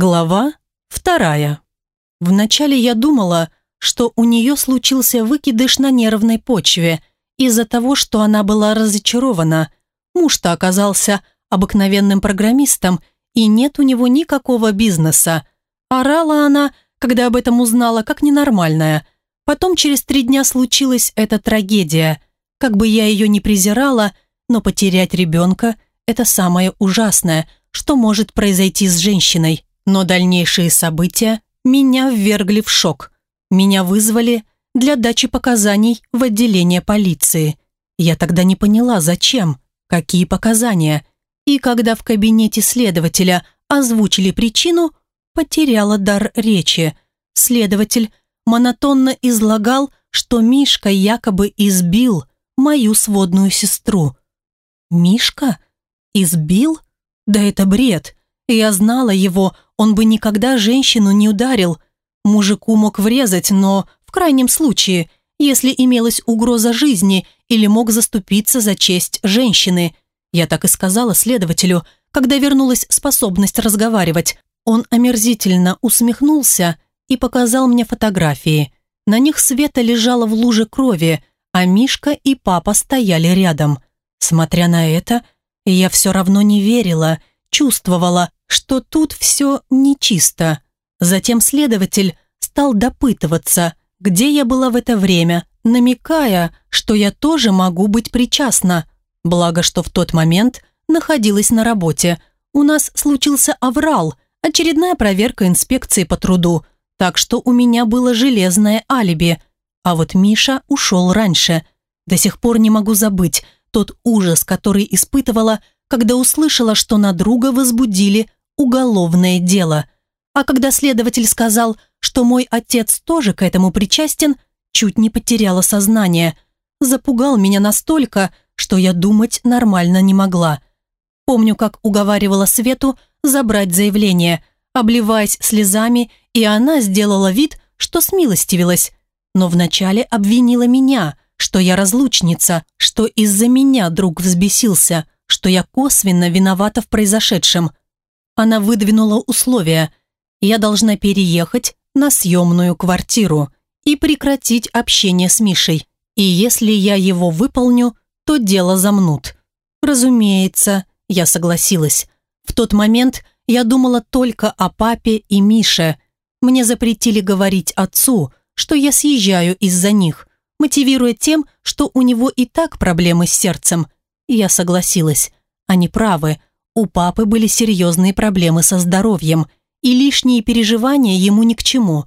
Глава вторая. Вначале я думала, что у нее случился выкидыш на нервной почве из-за того, что она была разочарована. Муж-то оказался обыкновенным программистом, и нет у него никакого бизнеса. Орала она, когда об этом узнала, как ненормальная. Потом через три дня случилась эта трагедия. Как бы я ее ни презирала, но потерять ребенка – это самое ужасное, что может произойти с женщиной. Но дальнейшие события меня ввергли в шок. Меня вызвали для дачи показаний в отделение полиции. Я тогда не поняла, зачем, какие показания. И когда в кабинете следователя озвучили причину, потеряла дар речи. Следователь монотонно излагал, что Мишка якобы избил мою сводную сестру. «Мишка? Избил? Да это бред. Я знала его, он бы никогда женщину не ударил. Мужику мог врезать, но в крайнем случае, если имелась угроза жизни или мог заступиться за честь женщины. Я так и сказала следователю, когда вернулась способность разговаривать. Он омерзительно усмехнулся и показал мне фотографии. На них Света лежала в луже крови, а Мишка и папа стояли рядом. Смотря на это, я все равно не верила, чувствовала, что тут все нечисто. Затем следователь стал допытываться, где я была в это время, намекая, что я тоже могу быть причастна. Благо, что в тот момент находилась на работе. У нас случился аврал, очередная проверка инспекции по труду, так что у меня было железное алиби. А вот Миша ушел раньше. До сих пор не могу забыть тот ужас, который испытывала, когда услышала, что на друга возбудили уголовное дело. А когда следователь сказал, что мой отец тоже к этому причастен, чуть не потеряла сознание. Запугал меня настолько, что я думать нормально не могла. Помню, как уговаривала Свету забрать заявление, обливаясь слезами, и она сделала вид, что смилостивилась. Но вначале обвинила меня, что я разлучница, что из-за меня друг взбесился, что я косвенно виновата в произошедшем. Она выдвинула условия. Я должна переехать на съемную квартиру и прекратить общение с Мишей. И если я его выполню, то дело замнут. Разумеется, я согласилась. В тот момент я думала только о папе и Мише. Мне запретили говорить отцу, что я съезжаю из-за них, мотивируя тем, что у него и так проблемы с сердцем. Я согласилась. Они правы, у папы были серьезные проблемы со здоровьем, и лишние переживания ему ни к чему.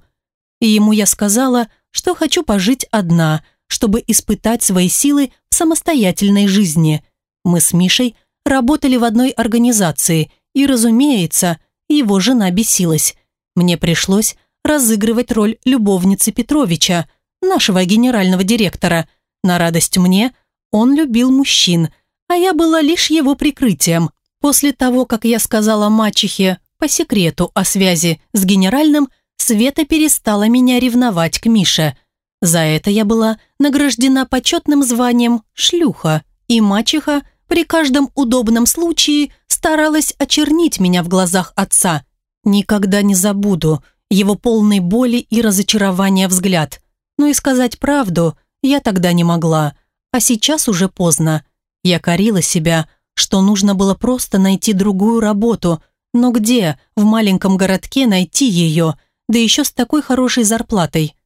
ему я сказала, что хочу пожить одна, чтобы испытать свои силы в самостоятельной жизни. Мы с Мишей работали в одной организации, и, разумеется, его жена бесилась. Мне пришлось разыгрывать роль любовницы Петровича, нашего генерального директора. На радость мне он любил мужчин, а я была лишь его прикрытием – После того, как я сказала мачехе по секрету о связи с генеральным, Света перестала меня ревновать к Мише. За это я была награждена почетным званием «шлюха», и мачеха при каждом удобном случае старалась очернить меня в глазах отца. Никогда не забуду его полный боли и разочарования взгляд. Но и сказать правду я тогда не могла, а сейчас уже поздно. Я корила себя, что нужно было просто найти другую работу, но где в маленьком городке найти ее, да еще с такой хорошей зарплатой?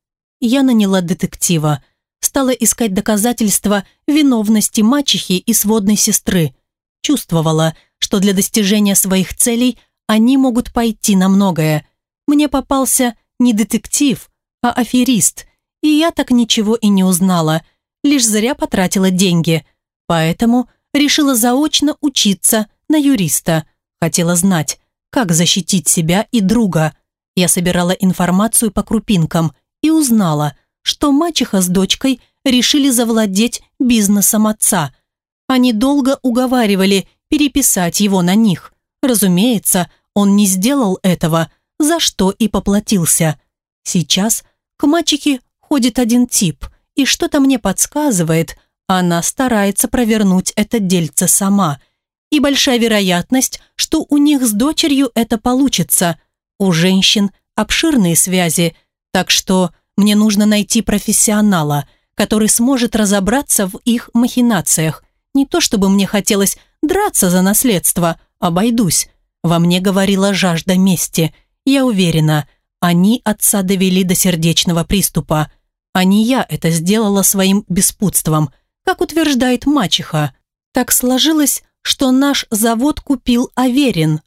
Я наняла детектива, стала искать доказательства виновности мачехи и сводной сестры. Чувствовала, что для достижения своих целей они могут пойти на многое. Мне попался не детектив, а аферист, и я так ничего и не узнала, лишь зря потратила деньги. Поэтому решила заочно учиться на юриста. Хотела знать, как защитить себя и друга. Я собирала информацию по крупинкам и узнала, что мачеха с дочкой решили завладеть бизнесом отца. Они долго уговаривали переписать его на них. Разумеется, он не сделал этого, за что и поплатился. Сейчас к мачехе ходит один тип, и что-то мне подсказывает, она старается провернуть это дельце сама. И большая вероятность, что у них с дочерью это получится. У женщин обширные связи, так что мне нужно найти профессионала, который сможет разобраться в их махинациях. Не то чтобы мне хотелось драться за наследство, обойдусь. Во мне говорила жажда мести. Я уверена, они отца довели до сердечного приступа. А не я это сделала своим беспутством, как утверждает мачеха. Так сложилось, что наш завод купил Аверин,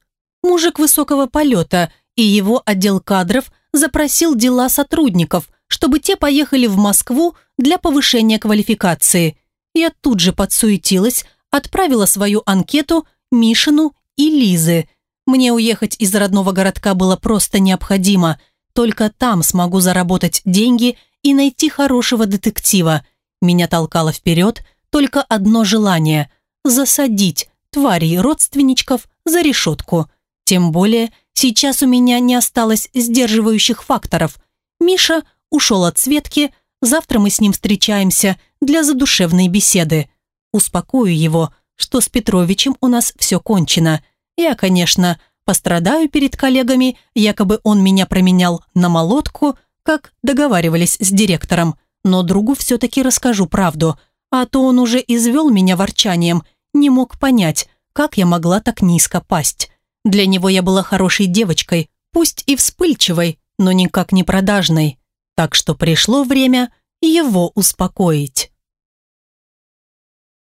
мужик высокого полета, и его отдел кадров запросил дела сотрудников, чтобы те поехали в Москву для повышения квалификации. Я тут же подсуетилась, отправила свою анкету Мишину и Лизы. Мне уехать из родного городка было просто необходимо. Только там смогу заработать деньги и найти хорошего детектива. Меня толкало вперед только одно желание – засадить тварей родственничков за решетку. Тем более, сейчас у меня не осталось сдерживающих факторов. Миша ушел от Светки, завтра мы с ним встречаемся для задушевной беседы. Успокою его, что с Петровичем у нас все кончено. Я, конечно, пострадаю перед коллегами, якобы он меня променял на молотку, как договаривались с директором, но другу все-таки расскажу правду – а то он уже извел меня ворчанием, не мог понять, как я могла так низко пасть. Для него я была хорошей девочкой, пусть и вспыльчивой, но никак не продажной. Так что пришло время его успокоить.